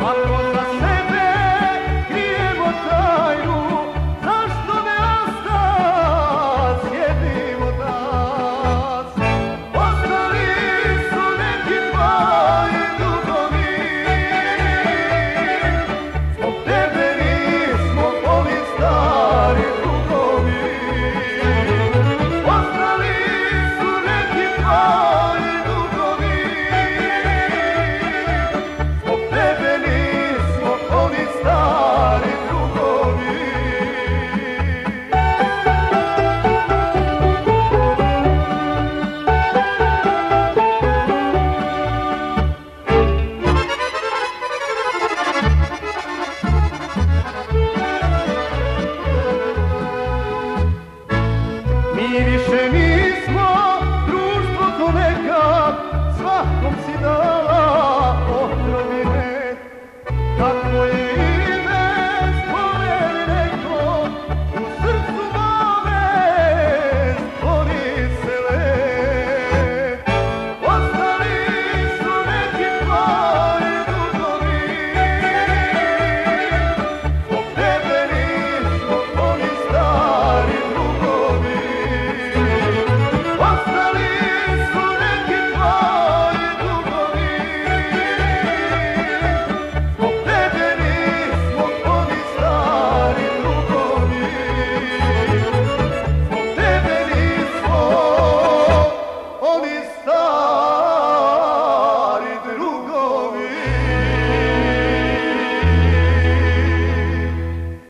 Fuck